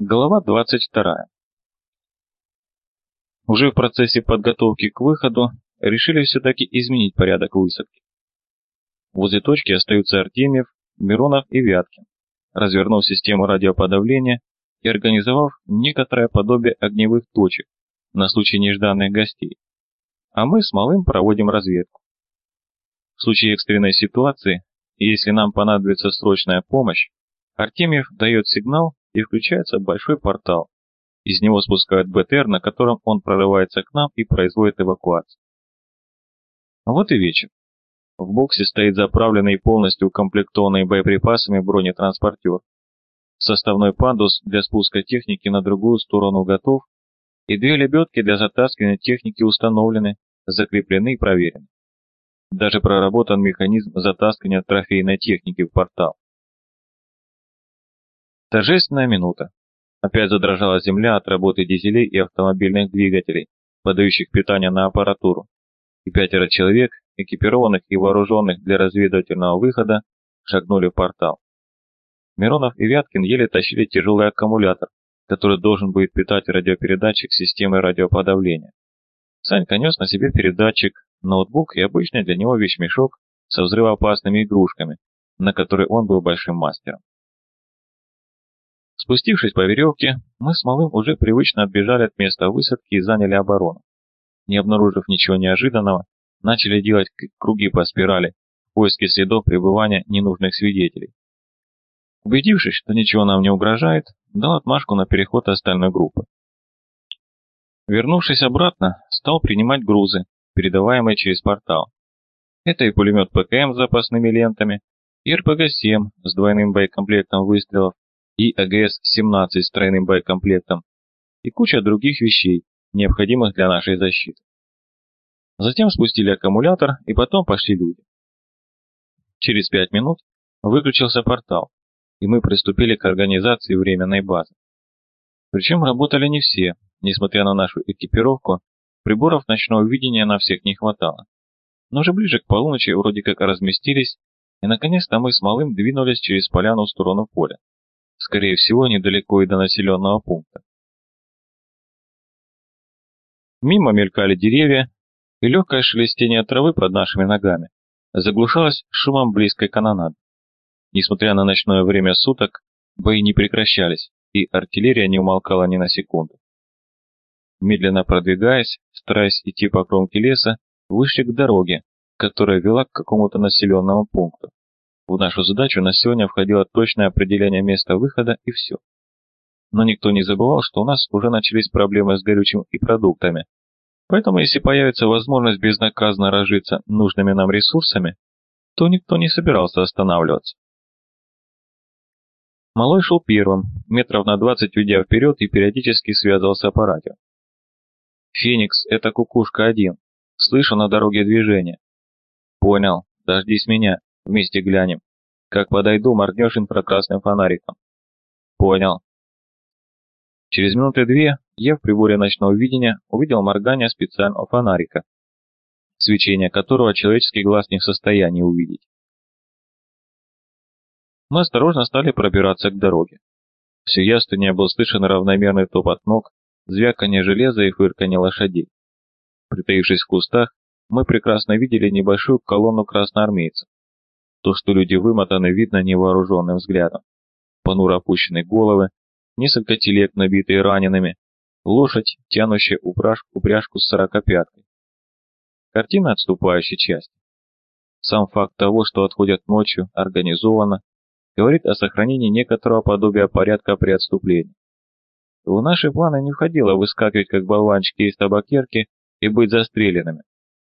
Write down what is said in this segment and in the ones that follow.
Глава 22. Уже в процессе подготовки к выходу решили все-таки изменить порядок высадки. Возле точки остаются Артемьев, Миронов и Вяткин, развернув систему радиоподавления и организовав некоторое подобие огневых точек на случай нежданных гостей. А мы с Малым проводим разведку. В случае экстренной ситуации, если нам понадобится срочная помощь, Артемьев дает сигнал и включается большой портал. Из него спускают БТР, на котором он прорывается к нам и производит эвакуацию. Вот и вечер. В боксе стоит заправленный и полностью укомплектованный боеприпасами бронетранспортер. Составной пандус для спуска техники на другую сторону готов, и две лебедки для затаскивания техники установлены, закреплены и проверены. Даже проработан механизм затаскивания трофейной техники в портал. Торжественная минута. Опять задрожала земля от работы дизелей и автомобильных двигателей, подающих питание на аппаратуру. И пятеро человек, экипированных и вооруженных для разведывательного выхода, шагнули в портал. Миронов и Вяткин еле тащили тяжелый аккумулятор, который должен будет питать радиопередатчик системы радиоподавления. Санька нес на себе передатчик, ноутбук и обычный для него вещмешок со взрывоопасными игрушками, на который он был большим мастером. Спустившись по веревке, мы с Малым уже привычно отбежали от места высадки и заняли оборону. Не обнаружив ничего неожиданного, начали делать круги по спирали в поиске следов пребывания ненужных свидетелей. Убедившись, что ничего нам не угрожает, дал отмашку на переход остальной группы. Вернувшись обратно, стал принимать грузы, передаваемые через портал. Это и пулемет ПКМ с запасными лентами, и РПГ-7 с двойным боекомплектом выстрелов, и АГС-17 с тройным боекомплектом и куча других вещей, необходимых для нашей защиты. Затем спустили аккумулятор и потом пошли люди. Через пять минут выключился портал, и мы приступили к организации временной базы. Причем работали не все, несмотря на нашу экипировку, приборов ночного видения на всех не хватало. Но уже ближе к полуночи вроде как разместились, и наконец-то мы с Малым двинулись через поляну в сторону поля скорее всего, недалеко и до населенного пункта. Мимо мелькали деревья, и легкое шелестение травы под нашими ногами заглушалось шумом близкой канонады. Несмотря на ночное время суток, бои не прекращались, и артиллерия не умолкала ни на секунду. Медленно продвигаясь, стараясь идти по кромке леса, вышли к дороге, которая вела к какому-то населенному пункту. В нашу задачу на сегодня входило точное определение места выхода и все. Но никто не забывал, что у нас уже начались проблемы с горючим и продуктами. Поэтому если появится возможность безнаказанно разжиться нужными нам ресурсами, то никто не собирался останавливаться. Малой шел первым, метров на двадцать уйдя вперед и периодически связывался по радио. «Феникс, это кукушка один. Слышу на дороге движение». «Понял. Дождись меня. Вместе глянем. Как подойду, моргнешь инфракрасным фонариком. Понял. Через минуты две я в приборе ночного видения увидел моргание специального фонарика, свечение которого человеческий глаз не в состоянии увидеть. Мы осторожно стали пробираться к дороге. Все яснее был слышен равномерный топот ног, звяканье железа и фырканье лошадей. Притаившись в кустах, мы прекрасно видели небольшую колонну красноармейцев. То, что люди вымотаны, видно невооруженным взглядом. Понуро опущенные головы, несколько телег, набитые ранеными, лошадь, тянущая упряжку, упряжку с сорокопяткой. Картина отступающей части. Сам факт того, что отходят ночью, организованно, говорит о сохранении некоторого подобия порядка при отступлении. В наши планы не входило выскакивать как болванчики из табакерки и быть застреленными.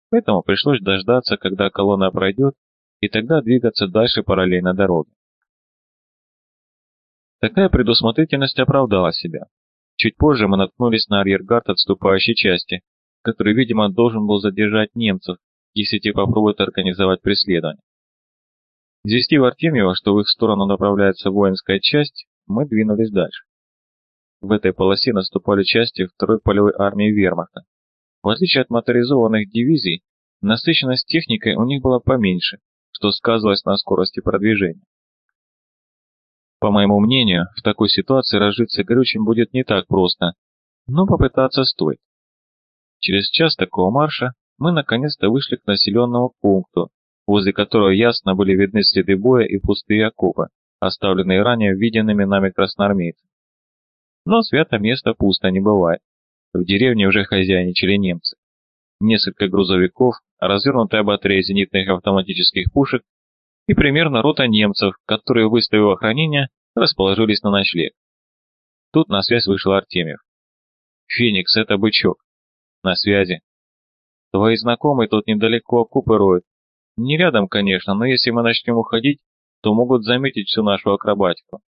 Поэтому пришлось дождаться, когда колонна пройдет, и тогда двигаться дальше параллельно дороге. Такая предусмотрительность оправдала себя. Чуть позже мы наткнулись на арьергард отступающей части, который, видимо, должен был задержать немцев, если те попробуют организовать преследование. Известив Артемьева, что в их сторону направляется воинская часть, мы двинулись дальше. В этой полосе наступали части второй полевой армии вермахта. В отличие от моторизованных дивизий, насыщенность техникой у них была поменьше, что сказывалось на скорости продвижения. По моему мнению, в такой ситуации разжиться горючим будет не так просто, но попытаться стоит. Через час такого марша мы наконец-то вышли к населенному пункту, возле которого ясно были видны следы боя и пустые окопы, оставленные ранее виденными нами красноармейцами. Но свято место пусто не бывает. В деревне уже хозяйничали немцы. Несколько грузовиков, развернутая батарея зенитных автоматических пушек и примерно рота немцев, которые, выставив охранение, расположились на ночлег. Тут на связь вышел Артемьев. «Феникс, это бычок. На связи. Твои знакомые тут недалеко окопы роют. Не рядом, конечно, но если мы начнем уходить, то могут заметить всю нашу акробатику.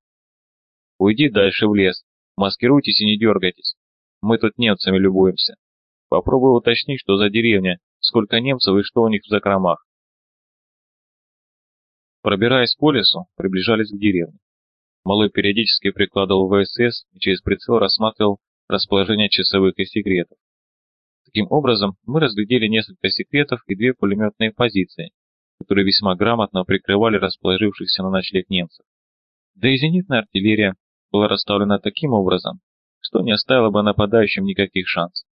Уйди дальше в лес, маскируйтесь и не дергайтесь. Мы тут немцами любуемся. Попробуй уточнить, что за деревня, сколько немцев и что у них в закромах. Пробираясь по лесу, приближались к деревне. Малой периодически прикладывал ВСС и через прицел рассматривал расположение часовых и секретов. Таким образом, мы разглядели несколько секретов и две пулеметные позиции, которые весьма грамотно прикрывали расположившихся на ночлег немцев. Да и зенитная артиллерия была расставлена таким образом, что не оставило бы нападающим никаких шансов.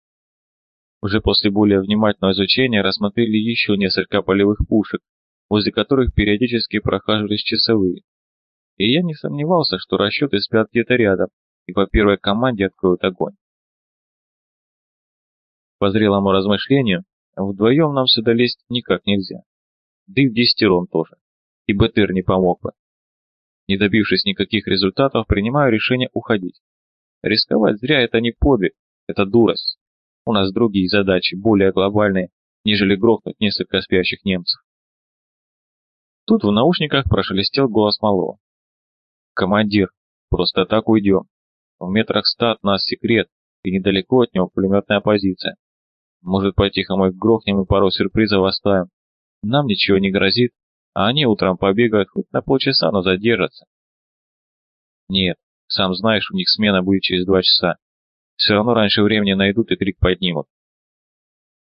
Уже после более внимательного изучения рассмотрели еще несколько полевых пушек, возле которых периодически прохаживались часовые. И я не сомневался, что расчеты спят где-то рядом и по первой команде откроют огонь. По зрелому размышлению, вдвоем нам сюда лезть никак нельзя. Да и в десятером тоже. И БТР не помог бы. Не добившись никаких результатов, принимаю решение уходить. Рисковать зря это не подвиг, это дурость. У нас другие задачи, более глобальные, нежели грохнуть несколько спящих немцев. Тут в наушниках прошелестел голос малого. «Командир, просто так уйдем. В метрах ста от нас секрет, и недалеко от него пулеметная позиция. Может, по-тихому их грохнем и пару сюрпризов оставим. Нам ничего не грозит, а они утром побегают хоть на полчаса, но задержатся. Нет, сам знаешь, у них смена будет через два часа. Все равно раньше времени найдут и крик поднимут.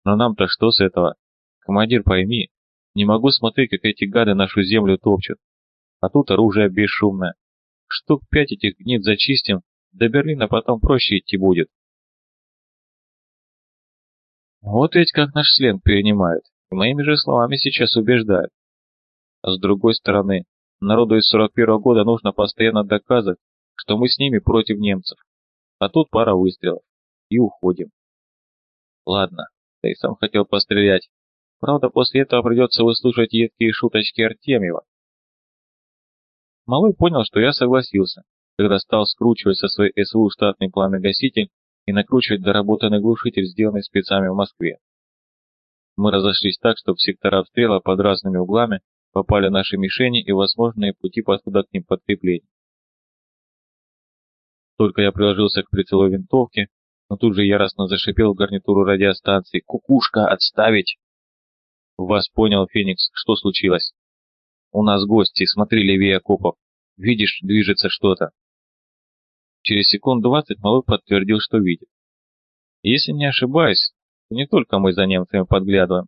Но нам-то что с этого? Командир, пойми, не могу смотреть, как эти гады нашу землю топчут. А тут оружие бесшумное. Штук пять этих гнид зачистим, до Берлина потом проще идти будет. Вот ведь как наш сленг перенимают, и моими же словами сейчас убеждают. А с другой стороны, народу из 41 -го года нужно постоянно доказывать, что мы с ними против немцев. А тут пара выстрелов. И уходим. Ладно, ты сам хотел пострелять. Правда, после этого придется выслушать едкие шуточки Артемьева. Малой понял, что я согласился, когда стал скручивать со своей СВУ штатный пламя-гаситель и накручивать доработанный глушитель, сделанный спецами в Москве. Мы разошлись так, что в сектора обстрела под разными углами попали наши мишени и возможные пути подхода к ним подкреплений. Только я приложился к прицелу винтовки, но тут же яростно зашипел в гарнитуру радиостанции «Кукушка, отставить!» «Вас понял, Феникс, что случилось?» «У нас гости, смотри левее окопов. Видишь, движется что-то. Через секунд двадцать Малой подтвердил, что видит. Если не ошибаюсь, то не только мы за немцами подглядываем.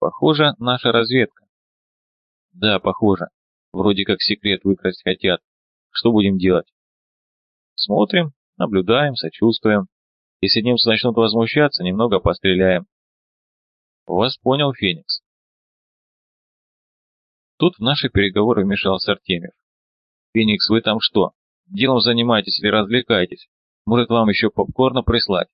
Похоже, наша разведка. Да, похоже. Вроде как секрет выкрасть хотят. Что будем делать? Смотрим, наблюдаем, сочувствуем. Если немцы начнут возмущаться, немного постреляем. Вас понял, Феникс. Тут в наши переговоры вмешался Артемьев. Феникс, вы там что? Делом занимаетесь или развлекаетесь? Может, вам еще попкорна прислать?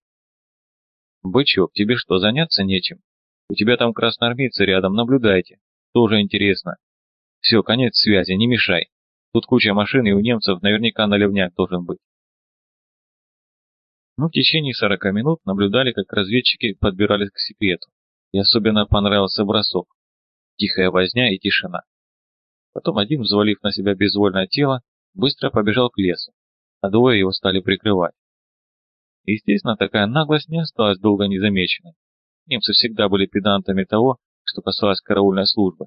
Бычок, тебе что, заняться нечем? У тебя там красноармейцы рядом, наблюдайте. Тоже интересно. Все, конец связи, не мешай. Тут куча машин, и у немцев наверняка наливняк должен быть. Мы в течение 40 минут наблюдали, как разведчики подбирались к секрету. И особенно понравился бросок. Тихая возня и тишина. Потом один, взвалив на себя безвольное тело, быстро побежал к лесу, а двое его стали прикрывать. Естественно, такая наглость не осталась долго незамеченной. Немцы всегда были педантами того, что касалось караульной службы.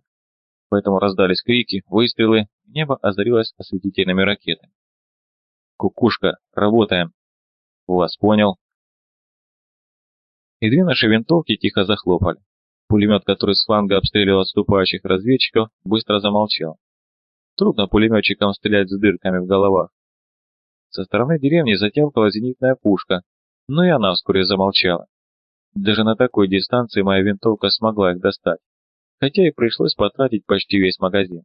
Поэтому раздались крики, выстрелы, небо озарилось осветительными ракетами. «Кукушка, работаем!» «Вас понял!» И две наши винтовки тихо захлопали. Пулемет, который с фланга обстреливал отступающих разведчиков, быстро замолчал. Трудно пулеметчикам стрелять с дырками в головах. Со стороны деревни затявкала зенитная пушка, но и она вскоре замолчала. Даже на такой дистанции моя винтовка смогла их достать, хотя и пришлось потратить почти весь магазин.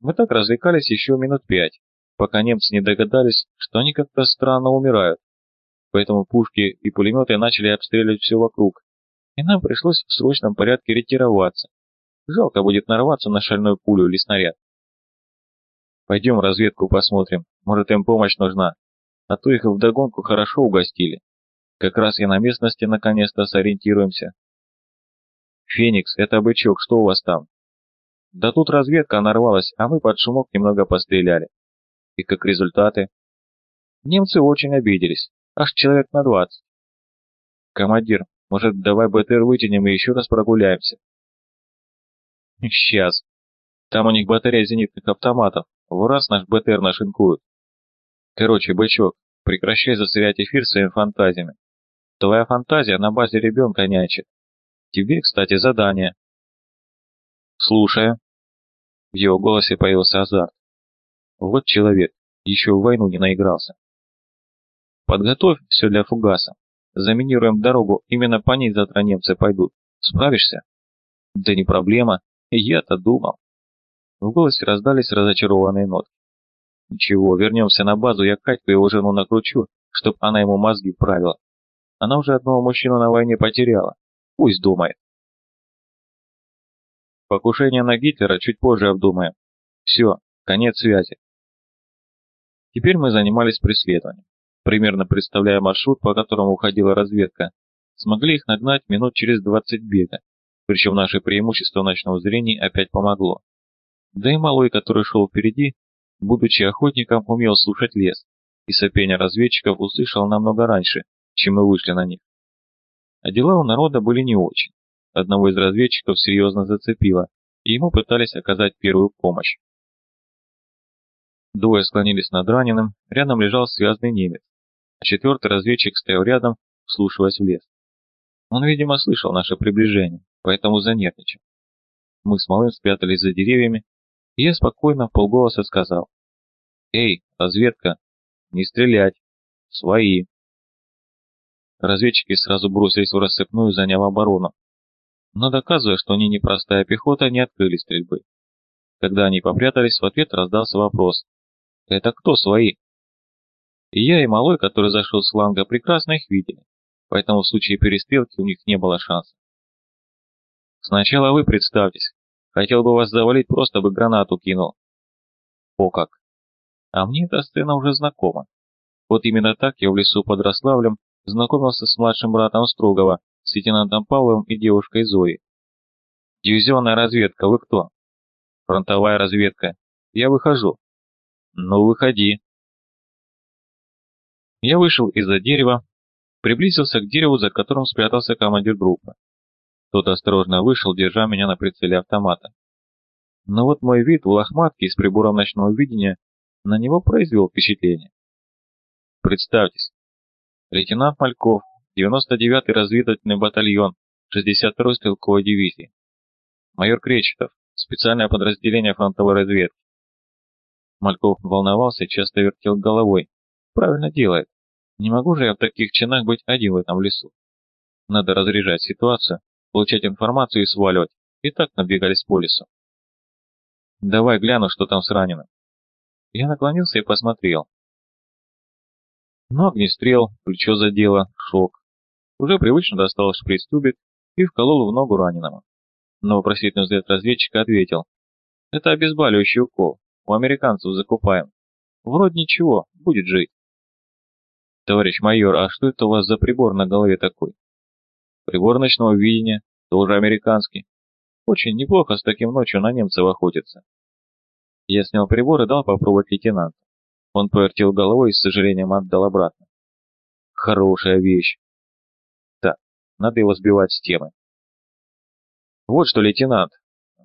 Мы так развлекались еще минут пять, пока немцы не догадались, что они как-то странно умирают. Поэтому пушки и пулеметы начали обстреливать все вокруг, и нам пришлось в срочном порядке ретироваться. Жалко будет нарваться на шальную пулю или снаряд. Пойдем разведку посмотрим, может им помощь нужна, а то их вдогонку хорошо угостили. Как раз и на местности наконец-то сориентируемся. Феникс, это бычок, что у вас там? Да тут разведка нарвалась, а мы под шумок немного постреляли. И как результаты? Немцы очень обиделись, аж человек на двадцать. Командир, может, давай БТР вытянем и еще раз прогуляемся? Сейчас. Там у них батарея зенитных автоматов. В наш БТР нашинкуют. Короче, бычок, прекращай засорять эфир своими фантазиями. Твоя фантазия на базе ребенка нянчит. Тебе, кстати, задание. Слушаю. В его голосе появился азарт. Вот человек, еще в войну не наигрался. Подготовь все для фугаса. Заминируем дорогу, именно по ней завтра немцы пойдут. Справишься? Да не проблема, я-то думал. В голосе раздались разочарованные нотки. Ничего, вернемся на базу, я Катьку его жену накручу, чтоб она ему мозги вправила. Она уже одного мужчину на войне потеряла. Пусть думает. Покушение на Гитлера чуть позже обдумаем. Все, конец связи. Теперь мы занимались преследованием. Примерно представляя маршрут, по которому уходила разведка, смогли их нагнать минут через 20 бега, причем наше преимущество ночного зрения опять помогло. Да и малой, который шел впереди, будучи охотником, умел слушать лес, и сопение разведчиков услышал намного раньше, чем мы вышли на них. А дела у народа были не очень. Одного из разведчиков серьезно зацепило, и ему пытались оказать первую помощь. Двое склонились над раненым, рядом лежал связанный немец, а четвертый разведчик стоял рядом, вслушиваясь в лес. Он, видимо, слышал наше приближение, поэтому занервничал. Мы с малым спрятались за деревьями, и я спокойно в полголоса сказал. «Эй, разведка, не стрелять! Свои!» Разведчики сразу бросились в рассыпную, заняв оборону. Но доказывая, что они не простая пехота, не открыли стрельбы. Когда они попрятались, в ответ раздался вопрос. «Это кто свои?» И я, и малой, который зашел с фланга, прекрасно их видели, поэтому в случае перестрелки у них не было шанса. «Сначала вы представьтесь. Хотел бы вас завалить, просто бы гранату кинул». «О как! А мне эта сцена уже знакома. Вот именно так я в лесу под Рославлем знакомился с младшим братом Строгова, с лейтенантом Павловым и девушкой Зоей. «Дивизионная разведка, вы кто?» «Фронтовая разведка. Я выхожу». «Ну, выходи». Я вышел из-за дерева, приблизился к дереву, за которым спрятался командир группы. Тот осторожно вышел, держа меня на прицеле автомата. Но вот мой вид в лохматке с прибором ночного видения на него произвел впечатление. Представьтесь, лейтенант Мальков, 99-й разведывательный батальон 62-й стрелковой дивизии. Майор Кречетов, специальное подразделение фронтовой разведки. Мальков волновался часто вертел головой. Правильно делает. Не могу же я в таких чинах быть один в этом лесу. Надо разряжать ситуацию, получать информацию и сваливать. И так набегались по лесу. Давай гляну, что там с раненым. Я наклонился и посмотрел. Но огнестрел, плечо задело, шок. Уже привычно достал шприц-тубик и вколол в ногу раненому. Но вопросительный взгляд разведчика ответил. Это обезболивающий укол. У американцев закупаем. Вроде ничего, будет жить. Товарищ майор, а что это у вас за прибор на голове такой? Прибор ночного видения, тоже американский. Очень неплохо с таким ночью на немцев охотиться. Я снял прибор и дал попробовать лейтенанту. Он повертел головой и с сожалением отдал обратно. Хорошая вещь. Так, надо его сбивать с темы. Вот что, лейтенант,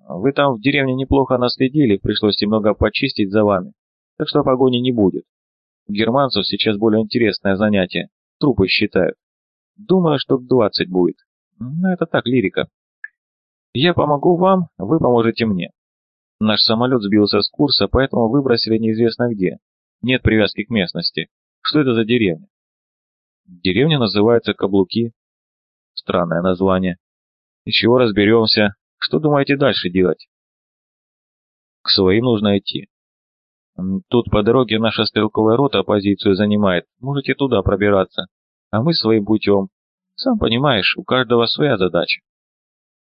вы там в деревне неплохо наследили, пришлось немного почистить за вами, так что погони не будет. Германцев сейчас более интересное занятие, трупы считают. Думаю, что 20 будет. Но это так, лирика. Я помогу вам, вы поможете мне. Наш самолет сбился с курса, поэтому выбросили неизвестно где. Нет привязки к местности. Что это за деревня? Деревня называется Каблуки. Странное название. Ничего, разберемся. Что думаете дальше делать? К своим нужно идти. Тут по дороге наша стрелковая рота позицию занимает. Можете туда пробираться. А мы своим путем. Сам понимаешь, у каждого своя задача.